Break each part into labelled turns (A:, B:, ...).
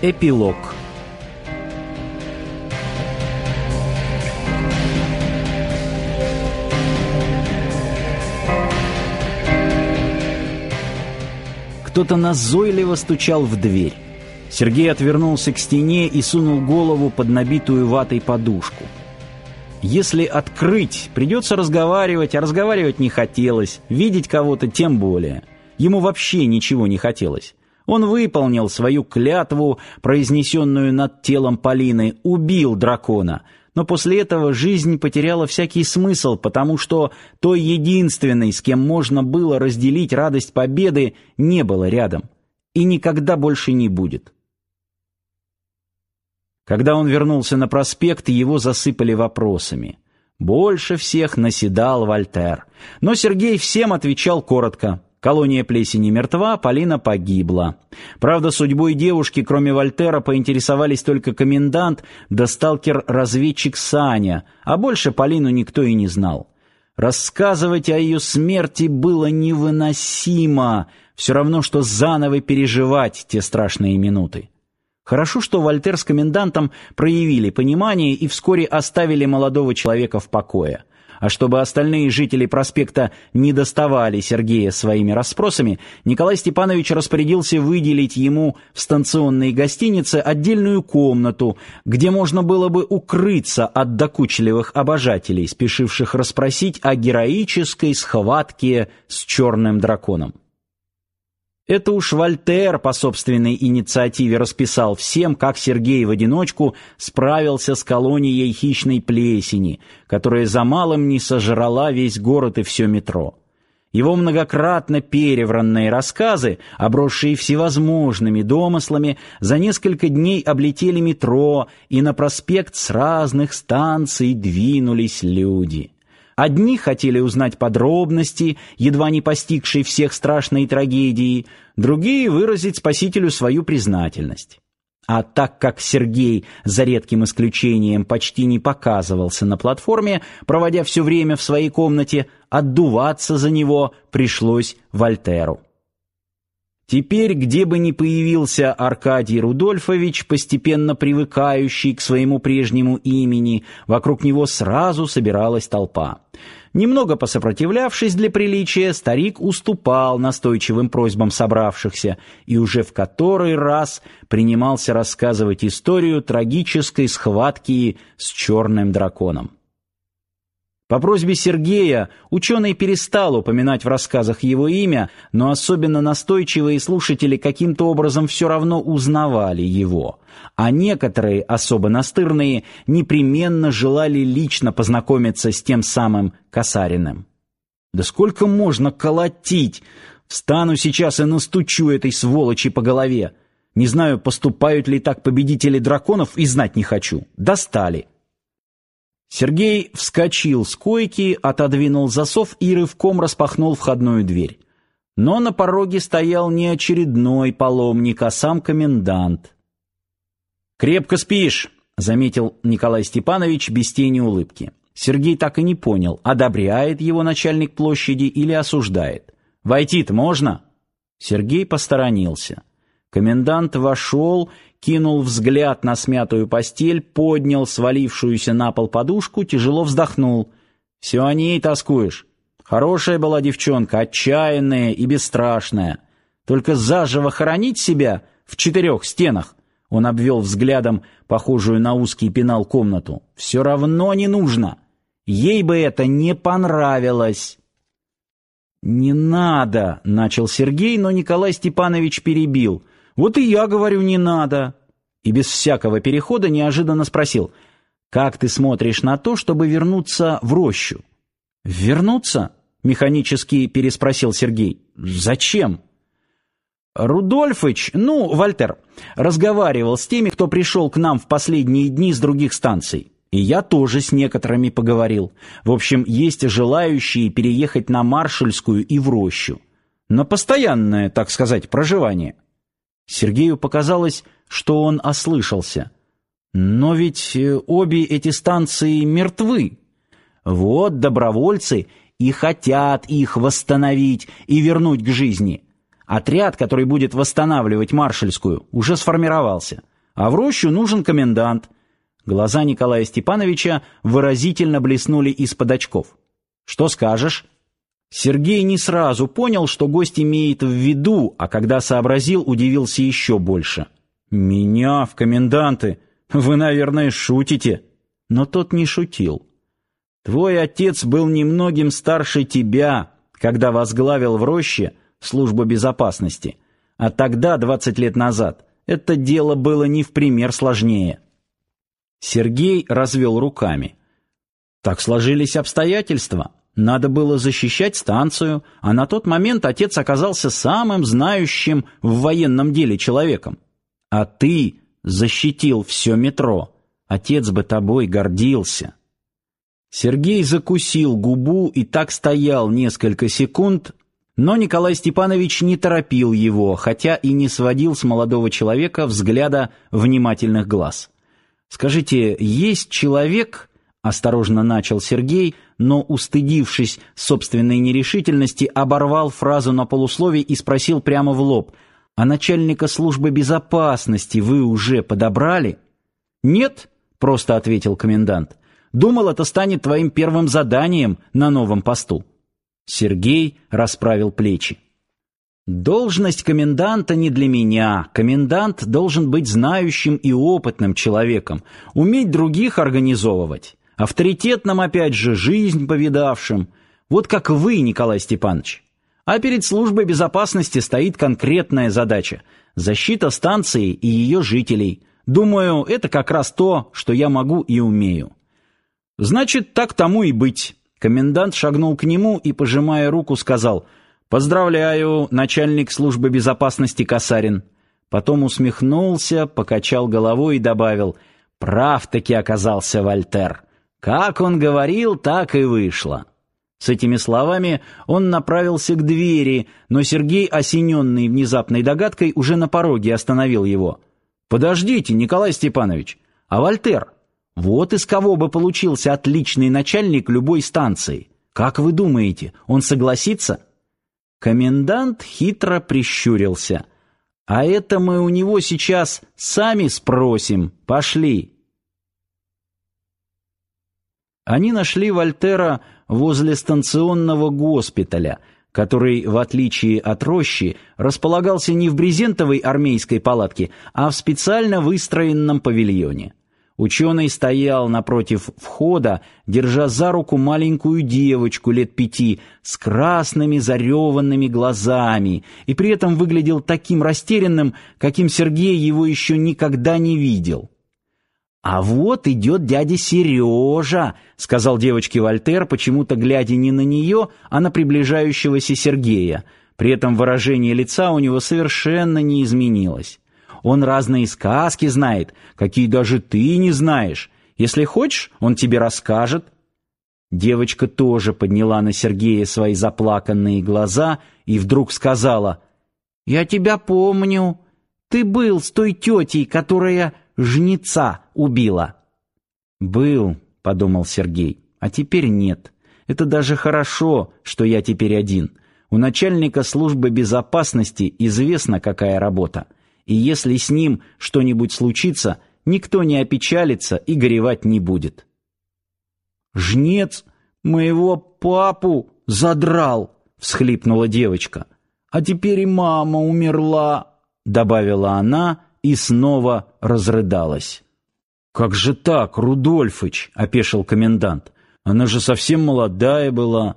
A: Эпилог Кто-то назойливо стучал в дверь. Сергей отвернулся к стене и сунул голову под набитую ватой подушку. Если открыть, придется разговаривать, а разговаривать не хотелось, видеть кого-то тем более. Ему вообще ничего не хотелось. Он выполнил свою клятву, произнесенную над телом Полины, убил дракона. Но после этого жизнь потеряла всякий смысл, потому что той единственной, с кем можно было разделить радость победы, не было рядом. И никогда больше не будет. Когда он вернулся на проспект, его засыпали вопросами. Больше всех наседал Вольтер. Но Сергей всем отвечал коротко. Колония плесени мертва, Полина погибла. Правда, судьбой девушки, кроме Вольтера, поинтересовались только комендант да сталкер-разведчик Саня, а больше Полину никто и не знал. Рассказывать о ее смерти было невыносимо, все равно, что заново переживать те страшные минуты. Хорошо, что Вольтер с комендантом проявили понимание и вскоре оставили молодого человека в покое. А чтобы остальные жители проспекта не доставали Сергея своими расспросами, Николай Степанович распорядился выделить ему в станционной гостинице отдельную комнату, где можно было бы укрыться от докучливых обожателей, спешивших расспросить о героической схватке с черным драконом. Это уж Вольтер по собственной инициативе расписал всем, как Сергей в одиночку справился с колонией хищной плесени, которая за малым не сожрала весь город и все метро. Его многократно перевранные рассказы, обросшие всевозможными домыслами, за несколько дней облетели метро, и на проспект с разных станций двинулись люди. Одни хотели узнать подробности, едва не постигшей всех страшной трагедии, другие выразить спасителю свою признательность. А так как Сергей, за редким исключением, почти не показывался на платформе, проводя все время в своей комнате, отдуваться за него пришлось Вольтеру. Теперь, где бы ни появился Аркадий Рудольфович, постепенно привыкающий к своему прежнему имени, вокруг него сразу собиралась толпа. Немного посопротивлявшись для приличия, старик уступал настойчивым просьбам собравшихся и уже в который раз принимался рассказывать историю трагической схватки с черным драконом. По просьбе Сергея ученый перестал упоминать в рассказах его имя, но особенно настойчивые слушатели каким-то образом все равно узнавали его, а некоторые, особо настырные, непременно желали лично познакомиться с тем самым Касариным. «Да сколько можно колотить? Встану сейчас и настучу этой сволочи по голове. Не знаю, поступают ли так победители драконов, и знать не хочу. Достали». Сергей вскочил с койки, отодвинул засов и рывком распахнул входную дверь. Но на пороге стоял не очередной паломник, а сам комендант. «Крепко спишь», — заметил Николай Степанович без тени улыбки. Сергей так и не понял, одобряет его начальник площади или осуждает. «Войти-то можно?» Сергей посторонился. Комендант вошел кинул взгляд на смятую постель, поднял свалившуюся на пол подушку, тяжело вздохнул. «Все о ней тоскуешь. Хорошая была девчонка, отчаянная и бесстрашная. Только заживо хоронить себя в четырех стенах, он обвел взглядом похожую на узкий пенал комнату, все равно не нужно. Ей бы это не понравилось». «Не надо», — начал Сергей, но Николай Степанович перебил — вот и я говорю, не надо. И без всякого перехода неожиданно спросил, как ты смотришь на то, чтобы вернуться в рощу? Вернуться? Механически переспросил Сергей. Зачем? Рудольфыч, ну, Вальтер, разговаривал с теми, кто пришел к нам в последние дни с других станций. И я тоже с некоторыми поговорил. В общем, есть желающие переехать на Маршальскую и в Рощу. На постоянное, так сказать, проживание. Сергею показалось, что он ослышался. Но ведь э, обе эти станции мертвы. Вот добровольцы и хотят их восстановить и вернуть к жизни. Отряд, который будет восстанавливать Маршальскую, уже сформировался. А в рощу нужен комендант. Глаза Николая Степановича выразительно блеснули из-под очков. «Что скажешь?» Сергей не сразу понял, что гость имеет в виду, а когда сообразил, удивился еще больше. «Меня в коменданты? Вы, наверное, шутите?» Но тот не шутил. «Твой отец был немногим старше тебя, когда возглавил в роще службу безопасности. А тогда, двадцать лет назад, это дело было не в пример сложнее». Сергей развел руками. «Так сложились обстоятельства». Надо было защищать станцию, а на тот момент отец оказался самым знающим в военном деле человеком. А ты защитил все метро. Отец бы тобой гордился. Сергей закусил губу и так стоял несколько секунд, но Николай Степанович не торопил его, хотя и не сводил с молодого человека взгляда внимательных глаз. «Скажите, есть человек, — осторожно начал Сергей, но, устыдившись собственной нерешительности, оборвал фразу на полусловие и спросил прямо в лоб, «А начальника службы безопасности вы уже подобрали?» «Нет», — просто ответил комендант, «думал, это станет твоим первым заданием на новом посту». Сергей расправил плечи. Должность коменданта не для меня. Комендант должен быть знающим и опытным человеком, уметь других организовывать авторитетным опять же, жизнь повидавшим, вот как вы, Николай Степанович. А перед службой безопасности стоит конкретная задача – защита станции и ее жителей. Думаю, это как раз то, что я могу и умею. Значит, так тому и быть. Комендант шагнул к нему и, пожимая руку, сказал «Поздравляю, начальник службы безопасности Касарин». Потом усмехнулся, покачал головой и добавил «Прав-таки оказался Вольтер». Как он говорил, так и вышло. С этими словами он направился к двери, но Сергей, осененный внезапной догадкой, уже на пороге остановил его. «Подождите, Николай Степанович, а Вольтер? Вот из кого бы получился отличный начальник любой станции. Как вы думаете, он согласится?» Комендант хитро прищурился. «А это мы у него сейчас сами спросим. Пошли». Они нашли Вольтера возле станционного госпиталя, который, в отличие от рощи, располагался не в брезентовой армейской палатке, а в специально выстроенном павильоне. Ученый стоял напротив входа, держа за руку маленькую девочку лет пяти с красными зареванными глазами, и при этом выглядел таким растерянным, каким Сергей его еще никогда не видел. «А вот идет дядя Сережа», — сказал девочке Вольтер, почему-то глядя не на нее, а на приближающегося Сергея. При этом выражение лица у него совершенно не изменилось. «Он разные сказки знает, какие даже ты не знаешь. Если хочешь, он тебе расскажет». Девочка тоже подняла на Сергея свои заплаканные глаза и вдруг сказала, «Я тебя помню. Ты был с той тетей, которая жнеца убила. «Был», — подумал Сергей, — «а теперь нет. Это даже хорошо, что я теперь один. У начальника службы безопасности известна, какая работа. И если с ним что-нибудь случится, никто не опечалится и горевать не будет». «Жнец моего папу задрал», — всхлипнула девочка. «А теперь и мама умерла», — добавила она, — и снова разрыдалась. «Как же так, Рудольфыч?» — опешил комендант. «Она же совсем молодая была».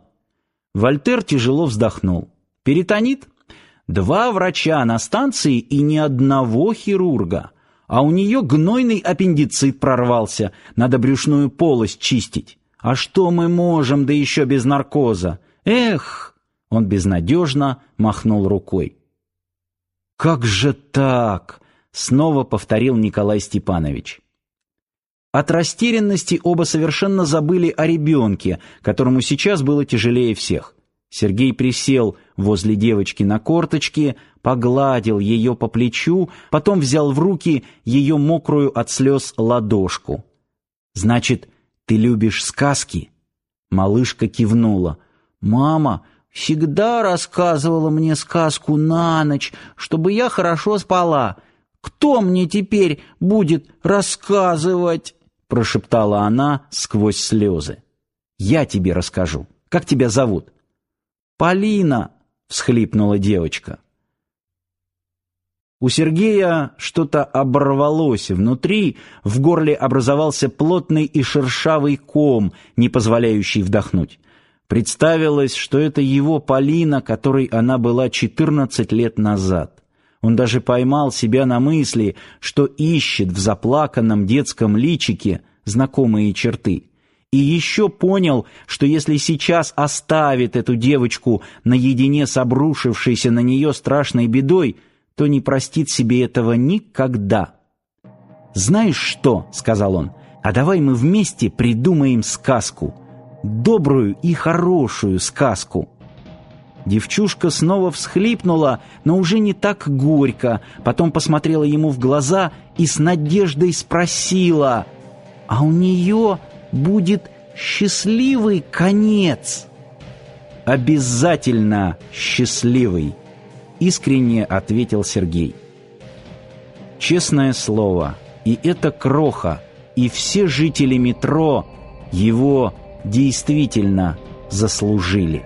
A: Вольтер тяжело вздохнул. «Перитонит? Два врача на станции и ни одного хирурга. А у нее гнойный аппендицит прорвался, надо брюшную полость чистить. А что мы можем, да еще без наркоза? Эх!» Он безнадежно махнул рукой. «Как же так?» Снова повторил Николай Степанович. От растерянности оба совершенно забыли о ребенке, которому сейчас было тяжелее всех. Сергей присел возле девочки на корточки, погладил ее по плечу, потом взял в руки ее мокрую от слез ладошку. «Значит, ты любишь сказки?» Малышка кивнула. «Мама, всегда рассказывала мне сказку на ночь, чтобы я хорошо спала. Кто мне теперь будет рассказывать?» прошептала она сквозь слезы. «Я тебе расскажу. Как тебя зовут?» «Полина!» — всхлипнула девочка. У Сергея что-то оборвалось внутри, в горле образовался плотный и шершавый ком, не позволяющий вдохнуть. Представилось, что это его Полина, которой она была 14 лет назад. Он даже поймал себя на мысли, что ищет в заплаканном детском личике знакомые черты. И еще понял, что если сейчас оставит эту девочку наедине с обрушившейся на нее страшной бедой, то не простит себе этого никогда. «Знаешь что?» — сказал он. «А давай мы вместе придумаем сказку. Добрую и хорошую сказку». Девчушка снова всхлипнула, но уже не так горько, потом посмотрела ему в глаза и с надеждой спросила, «А у нее будет счастливый конец?» «Обязательно счастливый!» искренне ответил Сергей. Честное слово, и эта кроха, и все жители метро его действительно заслужили.